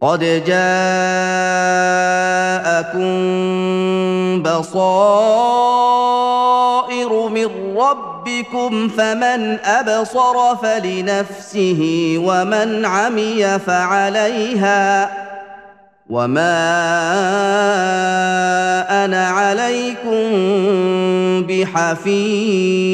قد جاءكم بصائر من ربكم فمن أبصر فلنفسه ومن عمي فعليها وما أنا عليكم بحفيظ